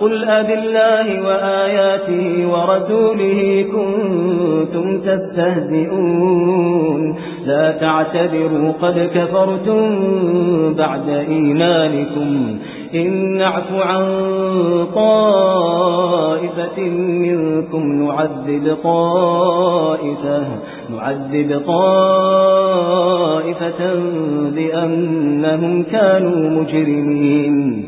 قل أب الله وآياته ورسوله كنتم تستهزئون لا تعتبروا قد كفرتم بعد إيمانكم إن نعف عن طائفة منكم نعذب طائفة نعذب طائفة بأنهم كانوا مجرمين